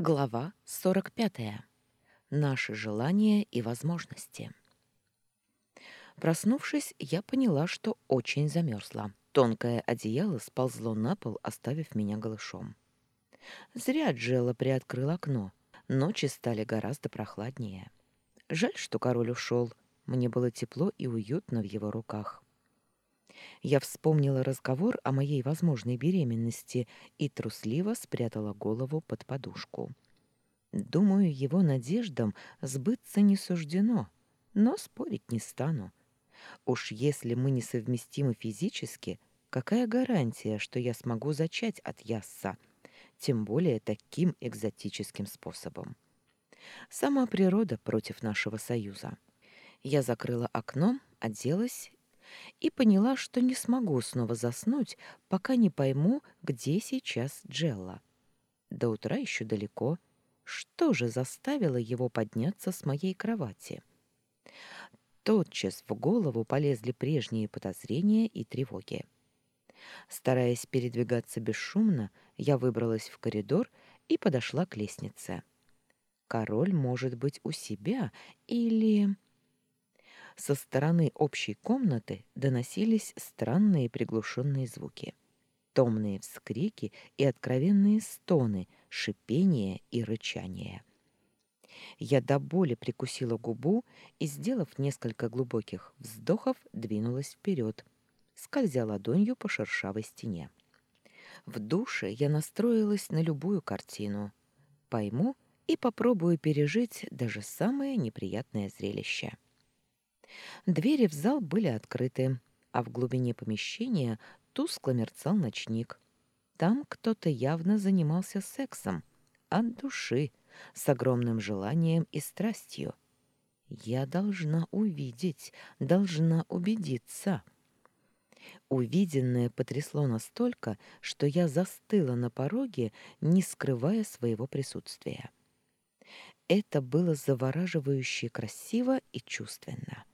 Глава 45. Наши желания и возможности. Проснувшись, я поняла, что очень замерзла. Тонкое одеяло сползло на пол, оставив меня голышом. Зря Джелла приоткрыл окно. Ночи стали гораздо прохладнее. Жаль, что король ушел. Мне было тепло и уютно в его руках. Я вспомнила разговор о моей возможной беременности и трусливо спрятала голову под подушку. Думаю, его надеждам сбыться не суждено, но спорить не стану. Уж если мы несовместимы физически, какая гарантия, что я смогу зачать от Ясса, тем более таким экзотическим способом? Сама природа против нашего союза. Я закрыла окно, оделась и поняла, что не смогу снова заснуть, пока не пойму, где сейчас Джелла. До утра еще далеко. Что же заставило его подняться с моей кровати? Тотчас в голову полезли прежние подозрения и тревоги. Стараясь передвигаться бесшумно, я выбралась в коридор и подошла к лестнице. Король может быть у себя или... Со стороны общей комнаты доносились странные приглушенные звуки. Томные вскрики и откровенные стоны, шипение и рычание. Я до боли прикусила губу и, сделав несколько глубоких вздохов, двинулась вперед, скользя ладонью по шершавой стене. В душе я настроилась на любую картину. Пойму и попробую пережить даже самое неприятное зрелище. Двери в зал были открыты, а в глубине помещения тускло мерцал ночник. Там кто-то явно занимался сексом, от души, с огромным желанием и страстью. Я должна увидеть, должна убедиться. Увиденное потрясло настолько, что я застыла на пороге, не скрывая своего присутствия. Это было завораживающе красиво и чувственно.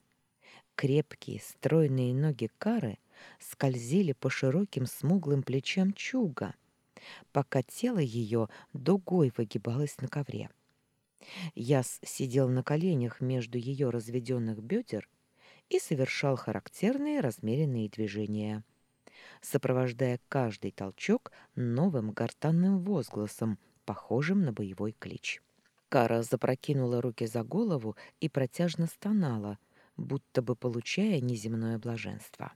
Крепкие, стройные ноги Кары скользили по широким смуглым плечам чуга, пока тело ее дугой выгибалось на ковре. Яс сидел на коленях между ее разведенных бедер и совершал характерные размеренные движения, сопровождая каждый толчок новым гортанным возгласом, похожим на боевой клич. Кара запрокинула руки за голову и протяжно стонала, будто бы получая неземное блаженство.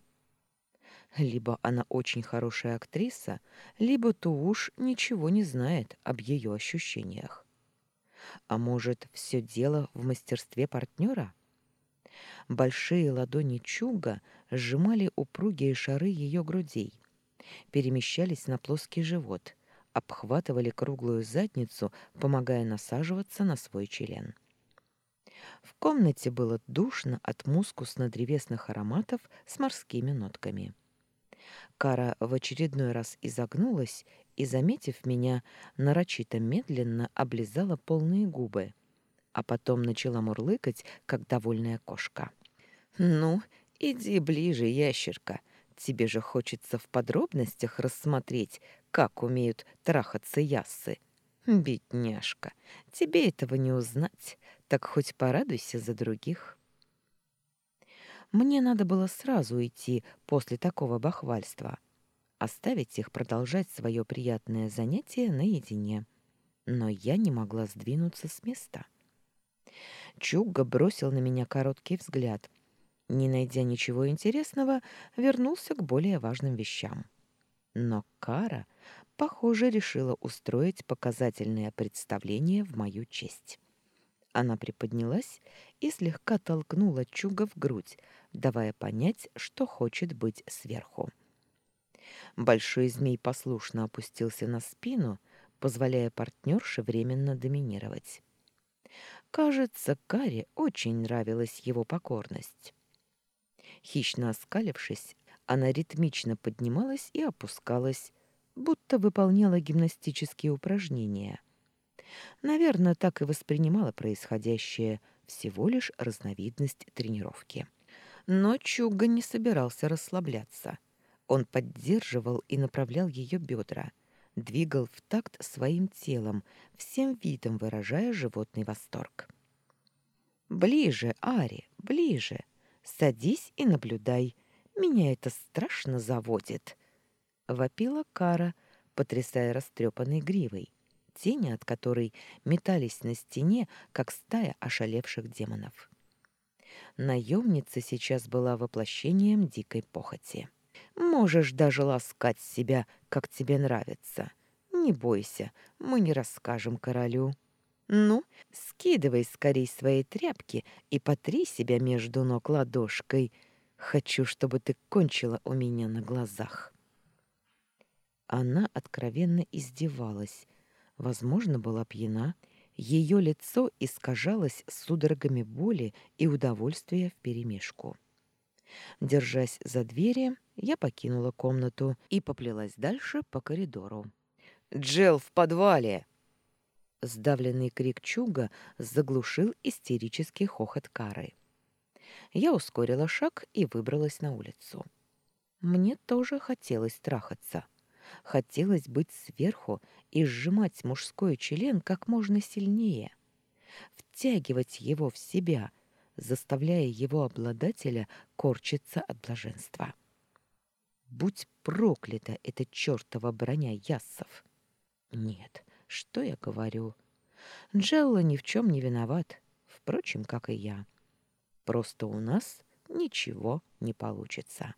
Либо она очень хорошая актриса, либо Тууш ничего не знает об ее ощущениях. А может, все дело в мастерстве партнера? Большие ладони Чуга сжимали упругие шары ее грудей, перемещались на плоский живот, обхватывали круглую задницу, помогая насаживаться на свой член. — в комнате было душно от мускусно-древесных ароматов с морскими нотками. Кара в очередной раз изогнулась и, заметив меня, нарочито медленно облизала полные губы, а потом начала мурлыкать, как довольная кошка. «Ну, иди ближе, ящерка. Тебе же хочется в подробностях рассмотреть, как умеют трахаться яссы. Бедняжка, тебе этого не узнать. Так хоть порадуйся за других. Мне надо было сразу уйти после такого бахвальства, оставить их продолжать свое приятное занятие наедине. Но я не могла сдвинуться с места. Чугга бросил на меня короткий взгляд. Не найдя ничего интересного, вернулся к более важным вещам. Но Кара, похоже, решила устроить показательное представление в мою честь. Она приподнялась и слегка толкнула Чуга в грудь, давая понять, что хочет быть сверху. Большой змей послушно опустился на спину, позволяя партнерше временно доминировать. Кажется, Каре очень нравилась его покорность. Хищно оскалившись, она ритмично поднималась и опускалась, будто выполняла гимнастические упражнения — Наверное, так и воспринимала происходящее, всего лишь разновидность тренировки. Но Чуга не собирался расслабляться. Он поддерживал и направлял ее бедра, двигал в такт своим телом, всем видом выражая животный восторг. «Ближе, Ари, ближе! Садись и наблюдай. Меня это страшно заводит!» — вопила Кара, потрясая растрепанной гривой, тени от которой метались на стене, как стая ошалевших демонов. Наемница сейчас была воплощением дикой похоти. Можешь даже ласкать себя, как тебе нравится. Не бойся, мы не расскажем королю. Ну, скидывай скорей свои тряпки и потри себя между ног ладошкой. Хочу, чтобы ты кончила у меня на глазах. Она откровенно издевалась. Возможно, была пьяна. Ее лицо искажалось судорогами боли и удовольствия вперемешку. Держась за двери, я покинула комнату и поплелась дальше по коридору. «Джел в подвале!» Сдавленный крик Чуга заглушил истерический хохот Кары. Я ускорила шаг и выбралась на улицу. Мне тоже хотелось трахаться. Хотелось быть сверху и сжимать мужской член как можно сильнее. Втягивать его в себя, заставляя его обладателя корчиться от блаженства. Будь проклята эта чертова броня яссов! Нет, что я говорю? Джелла ни в чем не виноват, впрочем, как и я. Просто у нас ничего не получится.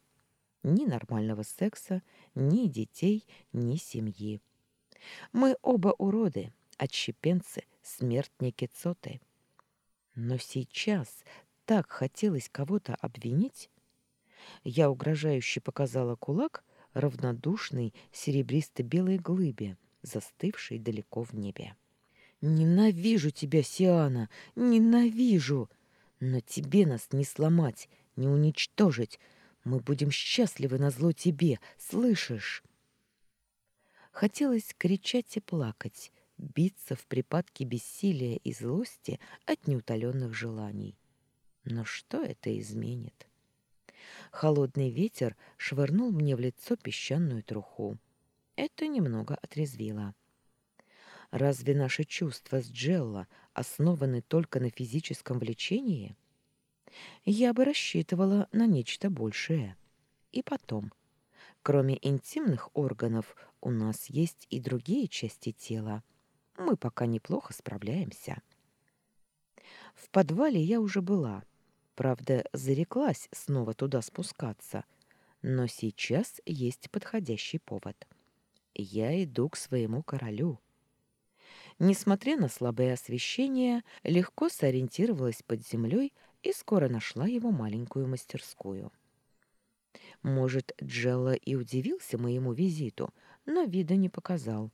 Ни нормального секса, ни детей, ни семьи. Мы оба уроды, отщепенцы, смертники цоты. Но сейчас так хотелось кого-то обвинить. Я угрожающе показала кулак равнодушной серебристо-белой глыбе, застывшей далеко в небе. «Ненавижу тебя, Сиана! Ненавижу! Но тебе нас не сломать, не уничтожить. Мы будем счастливы на зло тебе, слышишь?» Хотелось кричать и плакать, биться в припадке бессилия и злости от неутоленных желаний. Но что это изменит? Холодный ветер швырнул мне в лицо песчаную труху. Это немного отрезвило. Разве наши чувства с Джелла основаны только на физическом влечении? Я бы рассчитывала на нечто большее. И потом, кроме интимных органов, у нас есть и другие части тела — мы пока неплохо справляемся. В подвале я уже была. Правда, зареклась снова туда спускаться. Но сейчас есть подходящий повод. Я иду к своему королю. Несмотря на слабое освещение, легко сориентировалась под землей и скоро нашла его маленькую мастерскую. Может, Джелла и удивился моему визиту, но вида не показал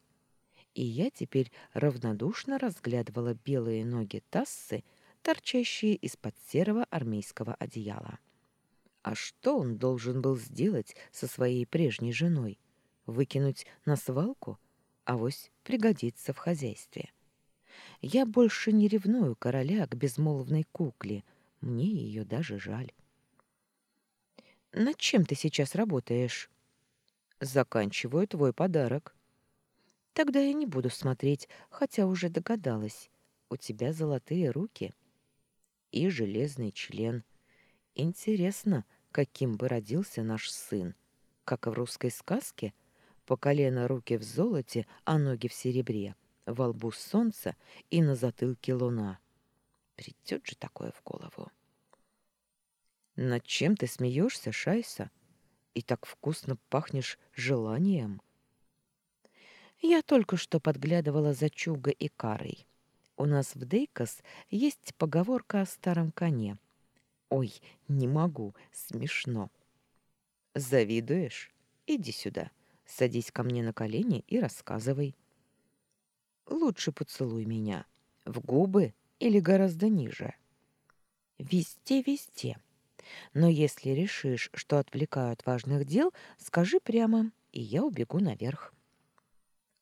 и я теперь равнодушно разглядывала белые ноги Тассы, торчащие из-под серого армейского одеяла. А что он должен был сделать со своей прежней женой? Выкинуть на свалку? Авось пригодится в хозяйстве. Я больше не ревную короля к безмолвной кукле. Мне ее даже жаль. «Над чем ты сейчас работаешь?» «Заканчиваю твой подарок». Тогда я не буду смотреть, хотя уже догадалась. У тебя золотые руки и железный член. Интересно, каким бы родился наш сын. Как в русской сказке, по колено руки в золоте, а ноги в серебре, во лбу солнце и на затылке луна. Придет же такое в голову. Над чем ты смеешься, Шайса? И так вкусно пахнешь желанием. Я только что подглядывала за Чуга и Карой. У нас в Дейкос есть поговорка о старом коне. Ой, не могу, смешно. Завидуешь? Иди сюда. Садись ко мне на колени и рассказывай. Лучше поцелуй меня. В губы или гораздо ниже? Везде, везде. Но если решишь, что отвлекаю от важных дел, скажи прямо, и я убегу наверх.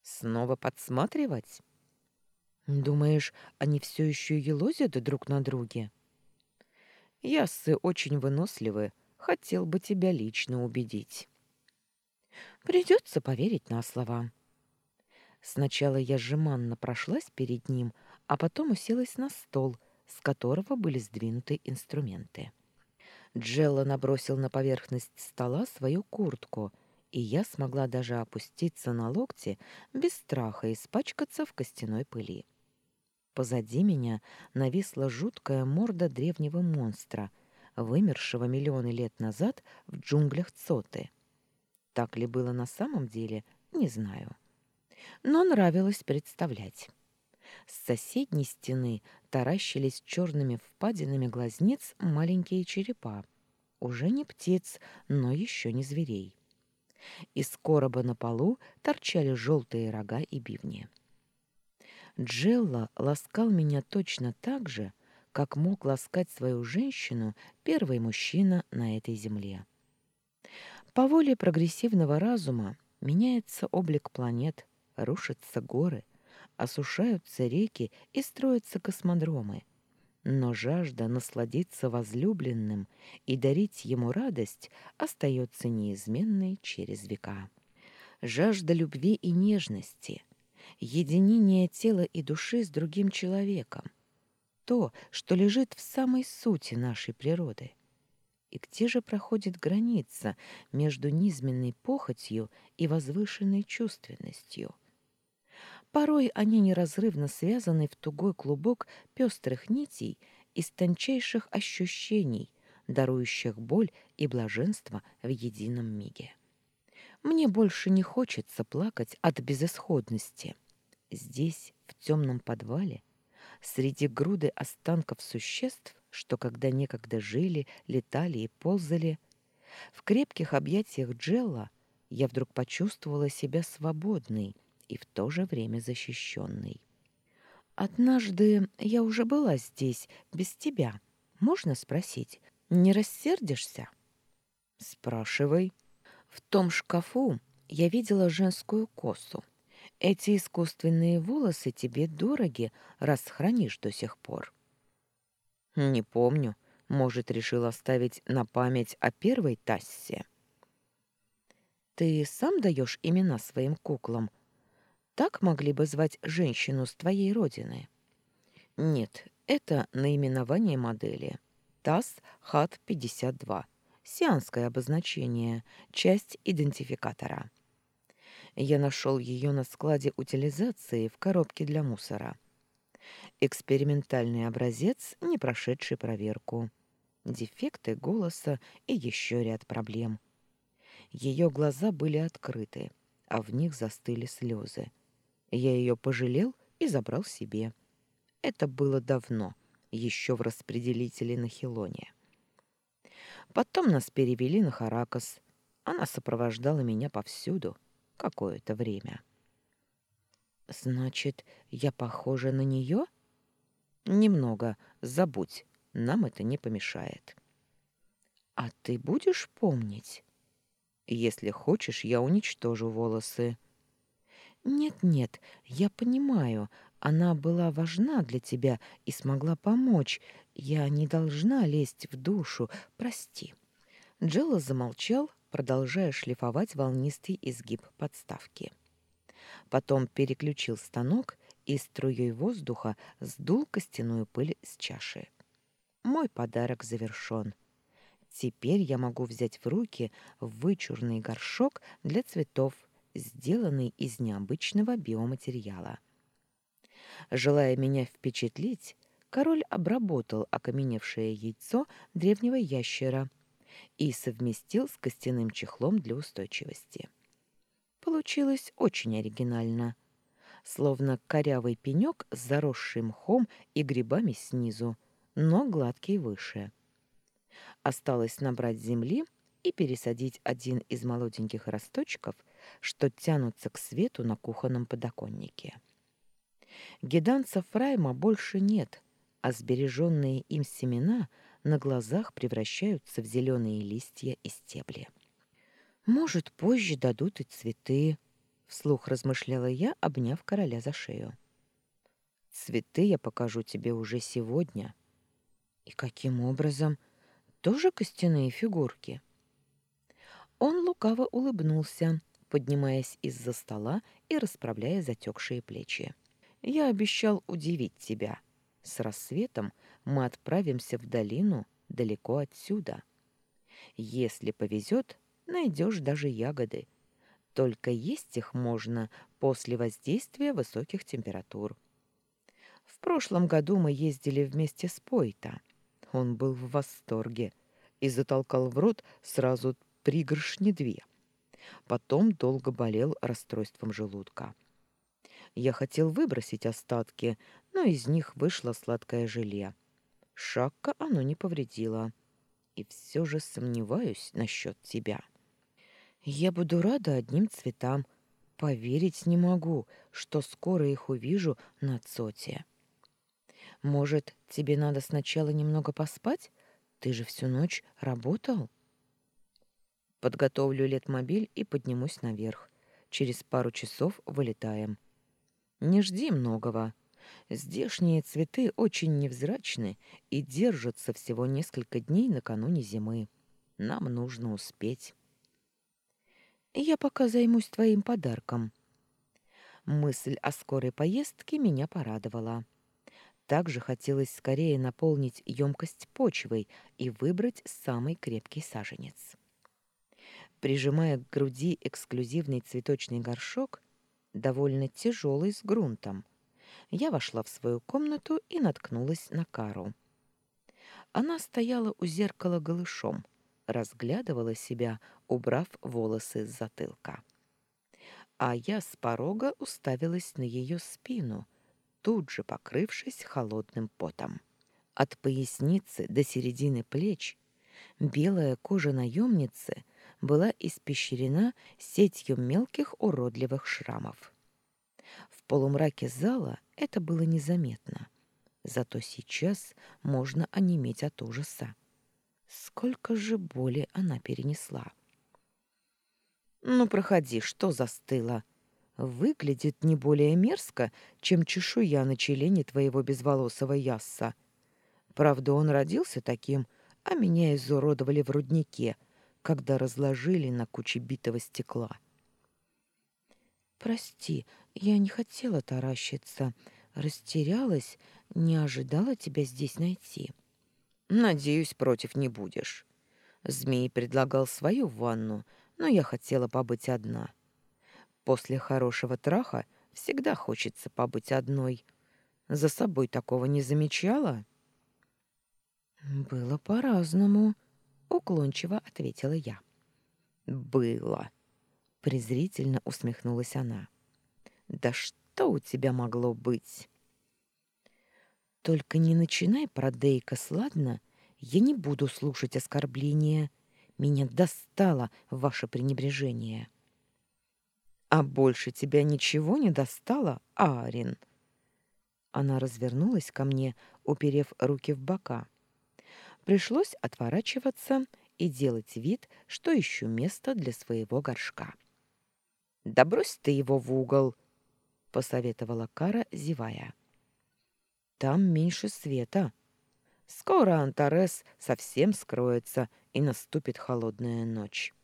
Снова подсматривать? Думаешь, они все еще елозят друг на друге? Яссы очень выносливы. Хотел бы тебя лично убедить. Придется поверить на слова. Сначала я жеманно прошлась перед ним, а потом уселась на стол, с которого были сдвинуты инструменты. Джелла набросил на поверхность стола свою куртку, и я смогла даже опуститься на локти без страха испачкаться в костяной пыли. Позади меня нависла жуткая морда древнего монстра, вымершего миллионы лет назад в джунглях Цоты. Так ли было на самом деле, не знаю. Но нравилось представлять. С соседней стены таращились черными впадинами глазниц маленькие черепа. Уже не птиц, но еще не зверей. Из короба на полу торчали желтые рога и бивни. Джелла ласкал меня точно так же, как мог ласкать свою женщину первый мужчина на этой земле. По воле прогрессивного разума меняется облик планет, рушатся горы, осушаются реки и строятся космодромы. Но жажда насладиться возлюбленным и дарить ему радость остается неизменной через века. Жажда любви и нежности — единение тела и души с другим человеком, то, что лежит в самой сути нашей природы. И где же проходит граница между низменной похотью и возвышенной чувственностью? Порой они неразрывно связаны в тугой клубок пестрых нитей из тончайших ощущений, дарующих боль и блаженство в едином миге. Мне больше не хочется плакать от безысходности. Здесь, в темном подвале, среди груды останков существ, что когда некогда жили, летали и ползали, в крепких объятиях Джелла я вдруг почувствовала себя свободной и в то же время защищенной. «Однажды я уже была здесь, без тебя. Можно спросить, не рассердишься?» «Спрашивай». В том шкафу я видела женскую косу. Эти искусственные волосы тебе дороги, раз хранишь до сих пор. Не помню. Может, решил оставить на память о первой Тассе? Ты сам даешь имена своим куклам? Так могли бы звать женщину с твоей родины? Нет, это наименование модели. ТАСС ХАТ-52. Сианское обозначение, часть идентификатора. Я нашел ее на складе утилизации в коробке для мусора. Экспериментальный образец, не прошедший проверку. Дефекты голоса и еще ряд проблем. Ее глаза были открыты, а в них застыли слезы. Я ее пожалел и забрал себе. Это было давно, еще в распределителе на Хилоне. Потом нас перевели на Харакас. Она сопровождала меня повсюду — какое-то время. Значит, я похожа на нее? Немного, забудь, нам это не помешает. А ты будешь помнить? Если хочешь, я уничтожу волосы. Нет-нет, я понимаю, она была важна для тебя и смогла помочь. Я не должна лезть в душу, прости. Джелла замолчал, продолжая шлифовать волнистый изгиб подставки. Потом переключил станок и струей воздуха сдул костяную пыль с чаши. Мой подарок завершен. Теперь я могу взять в руки вычурный горшок для цветов, сделанный из необычного биоматериала. Желая меня впечатлить, король обработал окаменевшее яйцо древнего ящера — и совместил с костяным чехлом для устойчивости. Получилось очень оригинально. Словно корявый пенек с заросшим мхом и грибами снизу, но гладкий выше. Осталось набрать земли и пересадить один из молоденьких росточков, что тянутся к свету на кухонном подоконнике. Гиданца Фрайма больше нет, а сбереженные им семена — на глазах превращаются в зеленые листья и стебли. «Может, позже дадут и цветы», — вслух размышляла я, обняв короля за шею. «Цветы я покажу тебе уже сегодня». «И каким образом? Тоже костяные фигурки?» Он лукаво улыбнулся, поднимаясь из-за стола и расправляя затекшие плечи. «Я обещал удивить тебя. С рассветом мы отправимся в долину далеко отсюда. Если повезет, найдешь даже ягоды. Только есть их можно после воздействия высоких температур. В прошлом году мы ездили вместе с Пойта. Он был в восторге и затолкал в рот сразу пригоршни две. Потом долго болел расстройством желудка. Я хотел выбросить остатки, но из них вышло сладкое желе. Шакка оно не повредило. И все же сомневаюсь насчет тебя. Я буду рада одним цветам. Поверить не могу, что скоро их увижу на Цоте. Может, тебе надо сначала немного поспать? Ты же всю ночь работал. Подготовлю летмобиль и поднимусь наверх. Через пару часов вылетаем. Не жди многого. Здешние цветы очень невзрачны и держатся всего несколько дней накануне зимы. Нам нужно успеть. Я пока займусь твоим подарком. Мысль о скорой поездке меня порадовала. Также хотелось скорее наполнить емкость почвой и выбрать самый крепкий саженец. Прижимая к груди эксклюзивный цветочный горшок, довольно тяжелый с грунтом, я вошла в свою комнату и наткнулась на Кару. Она стояла у зеркала голышом, разглядывала себя, убрав волосы с затылка. А я с порога уставилась на ее спину — тут же покрывшись холодным потом. От поясницы до середины плеч белая кожа наемницы была испещрена сетью мелких уродливых шрамов. В полумраке зала это было незаметно, зато сейчас можно онеметь от ужаса. Сколько же боли она перенесла! «Ну, проходи, что застыло?» выглядит не более мерзко, чем чешуя на челене твоего безволосого ясса. Правда, он родился таким, а меня изуродовали в руднике, когда разложили на куче битого стекла. Прости, я не хотела таращиться, растерялась, не ожидала тебя здесь найти. Надеюсь, против не будешь. Змей предлагал свою ванну, но я хотела побыть одна. — После хорошего траха всегда хочется побыть одной. За собой такого не замечала? Было по-разному, уклончиво ответила я. Было, презрительно усмехнулась она. Да что у тебя могло быть? Только не начинай про Дейка, сладно? Я не буду слушать оскорбления. Меня достало ваше пренебрежение. А больше тебя ничего не достало, Арин? Она развернулась ко мне, уперев руки в бока. Пришлось отворачиваться и делать вид, что ищу место для своего горшка. «Да брось ты его в угол!» — посоветовала Кара, зевая. «Там меньше света. Скоро Антарес совсем скроется, и наступит холодная ночь».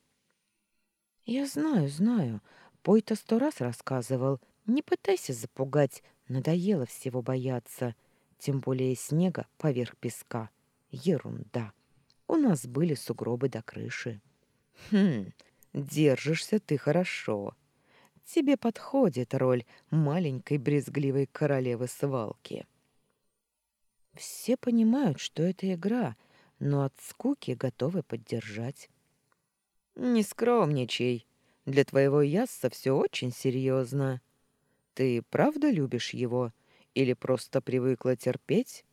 «Я знаю, знаю, Пой-то сто раз рассказывал. Не пытайся запугать, надоело всего бояться. Тем более снега поверх песка. Ерунда. У нас были сугробы до крыши. Хм, держишься ты хорошо. Тебе подходит роль маленькой брезгливой королевы свалки. Все понимают, что это игра, но от скуки готовы поддержать. Не скромничай, для твоего ясса все очень серьезно. Ты правда любишь его или просто привыкла терпеть?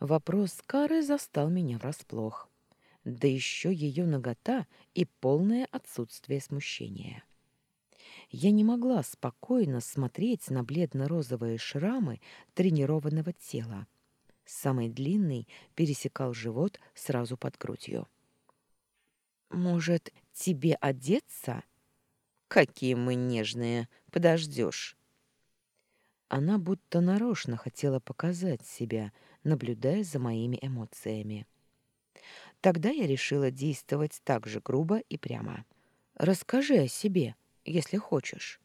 Вопрос Кары застал меня врасплох. Да еще ее нагота и полное отсутствие смущения. Я не могла спокойно смотреть на бледно-розовые шрамы тренированного тела. Самый длинный пересекал живот сразу под грудью. «Может, тебе одеться?» «Какие мы нежные! Подождешь!» Она будто нарочно хотела показать себя, наблюдая за моими эмоциями. Тогда я решила действовать так же грубо и прямо. Расскажи о себе, если хочешь.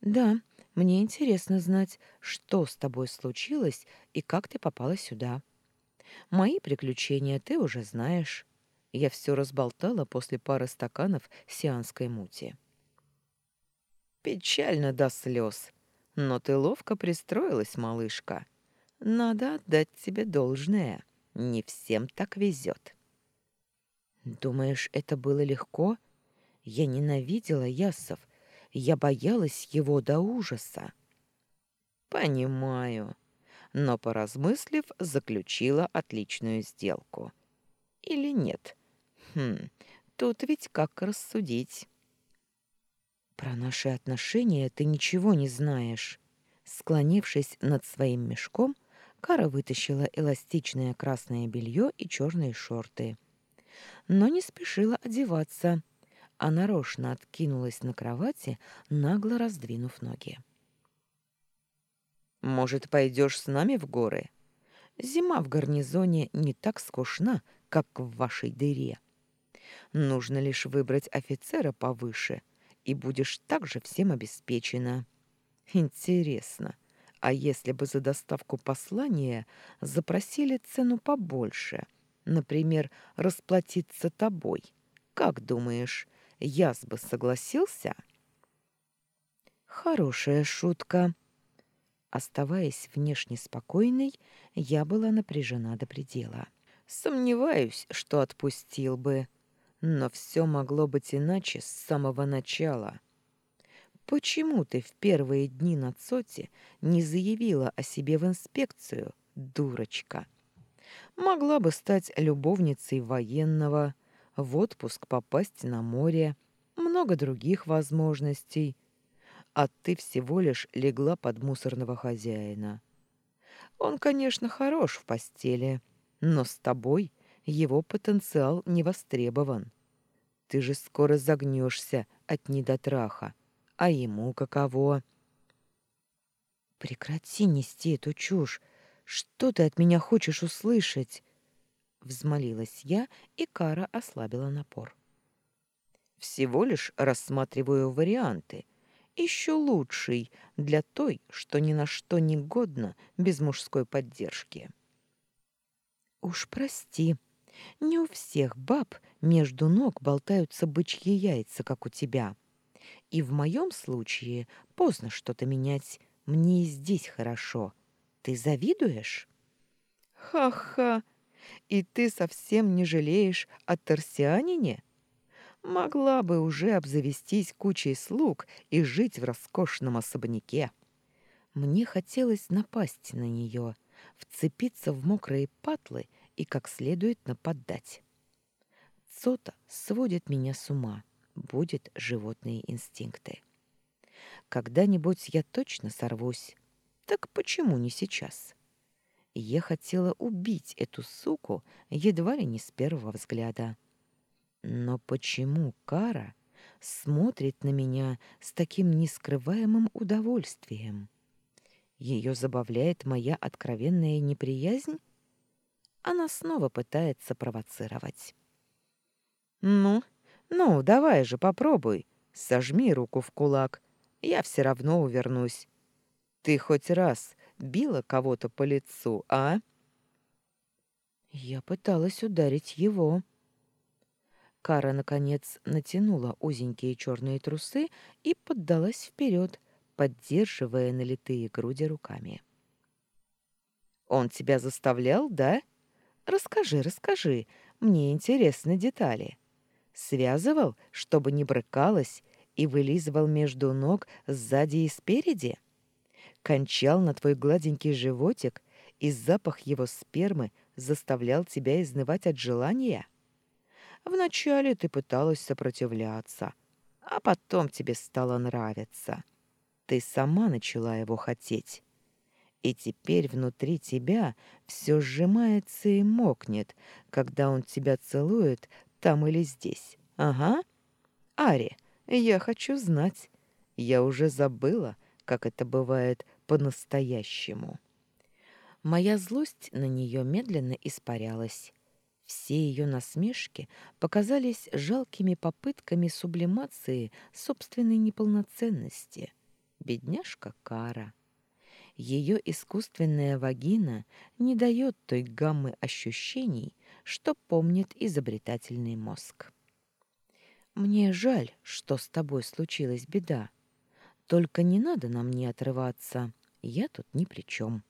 Да, мне интересно знать, что с тобой случилось и как ты попала сюда. Мои приключения ты уже знаешь. Я все разболтала после пары стаканов сианской мути. Печально до слез. Но ты ловко пристроилась, малышка. Надо отдать тебе должное. Не всем так везет. Думаешь, это было легко? Я ненавидела Ясов. Я боялась его до ужаса. Понимаю. Но, поразмыслив, заключила отличную сделку. Или нет? Хм, тут ведь как рассудить. Про наши отношения ты ничего не знаешь. Склонившись над своим мешком, Кара вытащила эластичное красное белье и черные шорты. Но не спешила одеваться, а нарочно откинулась на кровати, нагло раздвинув ноги. «Может, пойдешь с нами в горы? Зима в гарнизоне не так скучна, как в вашей дыре. Нужно лишь выбрать офицера повыше — и будешь также всем обеспечена. Интересно, а если бы за доставку послания запросили цену побольше, например, расплатиться тобой, как думаешь, Яс бы согласился? Хорошая шутка. Оставаясь внешне спокойной, я была напряжена до предела. Сомневаюсь, что отпустил бы. Но все могло быть иначе с самого начала. Почему ты в первые дни на Цоте не заявила о себе в инспекцию, дурочка? Могла бы стать любовницей военного, в отпуск попасть на море, много других возможностей. А ты всего лишь легла под мусорного хозяина. Он, конечно, хорош в постели, но с тобой его потенциал не востребован. Ты же скоро загнешься от недотраха, а ему каково? Прекрати нести эту чушь. Что ты от меня хочешь услышать? Взмолилась я, и Кара ослабила напор. Всего лишь рассматриваю варианты. Еще лучший для той, что ни на что не годна без мужской поддержки. Уж прости, не у всех баб между ног болтаются бычьи яйца, как у тебя. И в моем случае поздно что-то менять. Мне здесь хорошо. Ты завидуешь? Ха-ха! И ты совсем не жалеешь о торсианине? Могла бы уже обзавестись кучей слуг и жить в роскошном особняке. Мне хотелось напасть на нее, вцепиться в мокрые патлы и как следует нападать. Цота сводит меня с ума, будет животные инстинкты. Когда-нибудь я точно сорвусь. Так почему не сейчас? Я хотела убить эту суку едва ли не с первого взгляда. Но почему Кара смотрит на меня с таким нескрываемым удовольствием? Ее забавляет моя откровенная неприязнь? она снова пытается провоцировать. «Ну, ну, давай же, попробуй. Сожми руку в кулак. Я все равно увернусь. Ты хоть раз била кого-то по лицу, а?» Я пыталась ударить его. Кара, наконец, натянула узенькие черные трусы и поддалась вперед, поддерживая налитые груди руками. «Он тебя заставлял, да?» Расскажи, расскажи, мне интересны детали. Связывал, чтобы не брыкалась, и вылизывал между ног сзади и спереди? Кончал на твой гладенький животик, и запах его спермы заставлял тебя изнывать от желания? Вначале ты пыталась сопротивляться, а потом тебе стало нравиться. Ты сама начала его хотеть. И теперь внутри тебя все сжимается и мокнет, когда он тебя целует там или здесь. Ага. Ари, я хочу знать. Я уже забыла, как это бывает по-настоящему. Моя злость на нее медленно испарялась. Все ее насмешки показались жалкими попытками сублимации собственной неполноценности. Бедняжка Кара. Ее искусственная вагина не дает той гаммы ощущений, что помнит изобретательный мозг. «Мне жаль, что с тобой случилась беда. Только не надо нам не отрываться. Я тут ни при чем».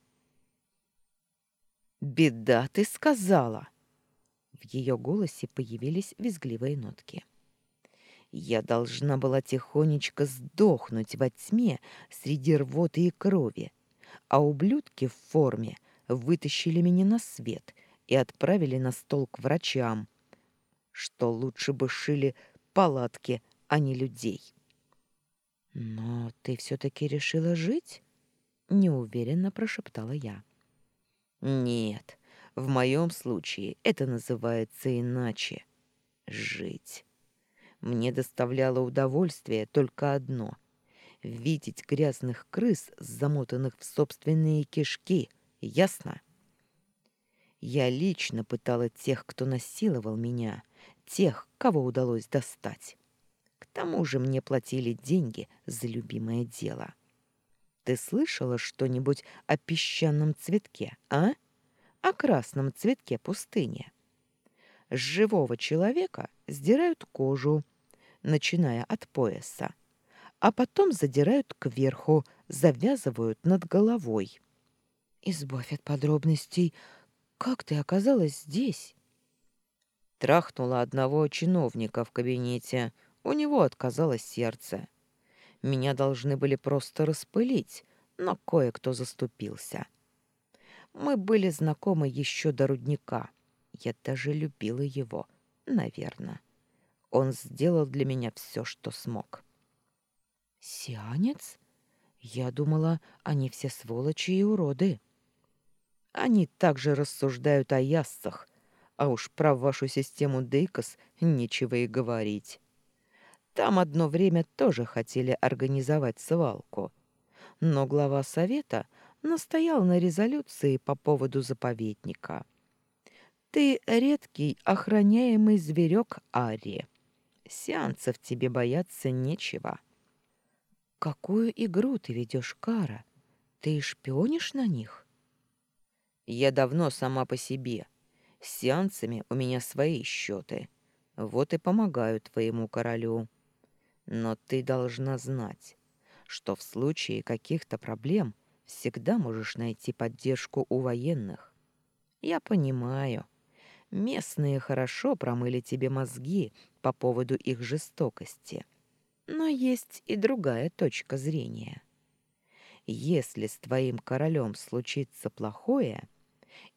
«Беда, ты сказала!» В ее голосе появились визгливые нотки. «Я должна была тихонечко сдохнуть во тьме среди рвоты и крови, а ублюдки в форме вытащили меня на свет и отправили на стол к врачам, что лучше бы шили палатки, а не людей. «Но ты все-таки решила жить?» — неуверенно прошептала я. «Нет, в моем случае это называется иначе — жить. Мне доставляло удовольствие только одно видеть грязных крыс, замотанных в собственные кишки, ясно? Я лично пытала тех, кто насиловал меня, тех, кого удалось достать. К тому же мне платили деньги за любимое дело. Ты слышала что-нибудь о песчаном цветке, а? О красном цветке пустыни? С живого человека сдирают кожу, начиная от пояса, а потом задирают кверху, завязывают над головой. Избавь от подробностей. Как ты оказалась здесь? Трахнула одного чиновника в кабинете. У него отказалось сердце. Меня должны были просто распылить, но кое-кто заступился. Мы были знакомы еще до рудника. Я даже любила его, наверное. Он сделал для меня все, что смог. Сианец? Я думала, они все сволочи и уроды. Они также рассуждают о яссах, а уж про вашу систему Дейкос нечего и говорить. Там одно время тоже хотели организовать свалку, но глава совета настоял на резолюции по поводу заповедника. Ты редкий охраняемый зверек Ари. Сеансов тебе бояться нечего. Какую игру ты ведешь, Кара? Ты шпионишь на них? Я давно сама по себе. С сеансами у меня свои счеты. Вот и помогаю твоему королю. Но ты должна знать, что в случае каких-то проблем всегда можешь найти поддержку у военных. Я понимаю. Местные хорошо промыли тебе мозги по поводу их жестокости. — но есть и другая точка зрения. Если с твоим королем случится плохое,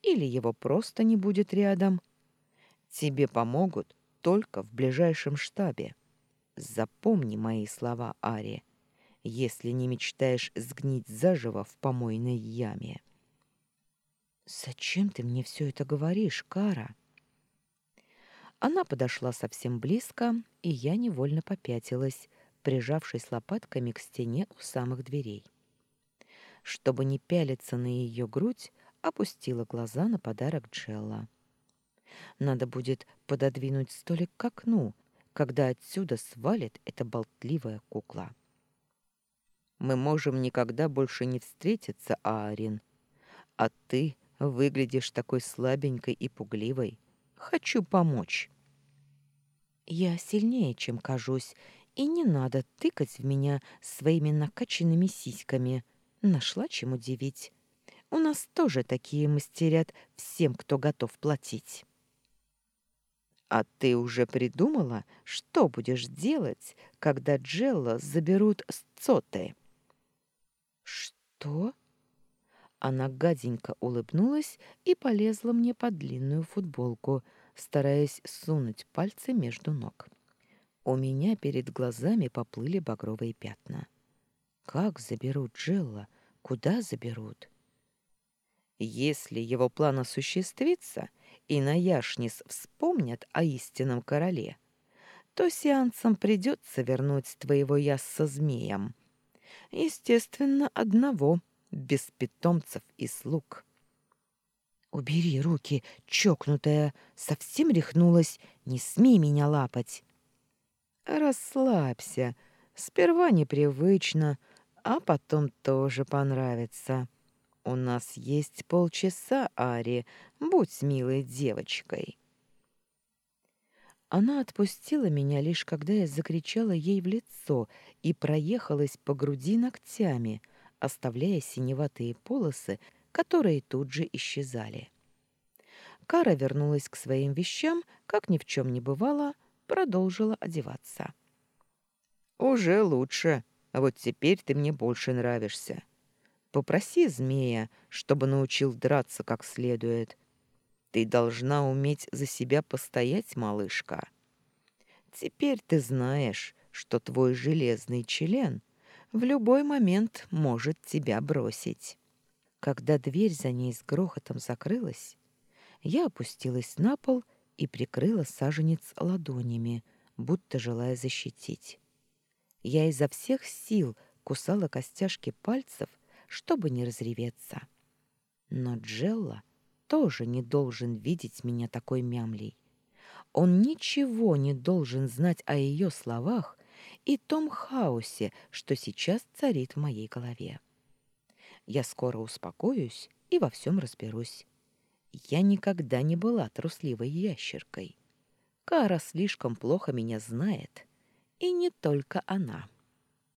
или его просто не будет рядом, тебе помогут только в ближайшем штабе. Запомни мои слова, Ари, если не мечтаешь сгнить заживо в помойной яме. «Зачем ты мне все это говоришь, Кара?» Она подошла совсем близко, и я невольно попятилась, прижавшись лопатками к стене у самых дверей. Чтобы не пялиться на ее грудь, опустила глаза на подарок Джелла. Надо будет пододвинуть столик к окну, когда отсюда свалит эта болтливая кукла. Мы можем никогда больше не встретиться, Аарин. А ты выглядишь такой слабенькой и пугливой. Хочу помочь. Я сильнее, чем кажусь, и не надо тыкать в меня своими накачанными сиськами. Нашла чем удивить. У нас тоже такие мастерят всем, кто готов платить. А ты уже придумала, что будешь делать, когда Джелла заберут с Цоты? Что? Она гаденько улыбнулась и полезла мне под длинную футболку, стараясь сунуть пальцы между ног. У меня перед глазами поплыли багровые пятна. Как заберут Джелла? Куда заберут? Если его план осуществится, и Наяшнис вспомнят о истинном короле, то сеансам придется вернуть твоего ясса змеям. Естественно, одного, без питомцев и слуг. «Убери руки, чокнутая! Совсем рехнулась! Не смей меня лапать!» «Расслабься. Сперва непривычно, а потом тоже понравится. У нас есть полчаса, Ари. Будь милой девочкой». Она отпустила меня лишь когда я закричала ей в лицо и проехалась по груди ногтями, оставляя синеватые полосы, которые тут же исчезали. Кара вернулась к своим вещам, как ни в чем не бывало, продолжила одеваться. «Уже лучше. А вот теперь ты мне больше нравишься. Попроси змея, чтобы научил драться как следует. Ты должна уметь за себя постоять, малышка. Теперь ты знаешь, что твой железный член в любой момент может тебя бросить». Когда дверь за ней с грохотом закрылась, я опустилась на пол и прикрыла саженец ладонями, будто желая защитить. Я изо всех сил кусала костяшки пальцев, чтобы не разреветься. Но Джелла тоже не должен видеть меня такой мямлей. Он ничего не должен знать о ее словах и том хаосе, что сейчас царит в моей голове. Я скоро успокоюсь и во всем разберусь. Я никогда не была трусливой ящеркой. Кара слишком плохо меня знает, и не только она.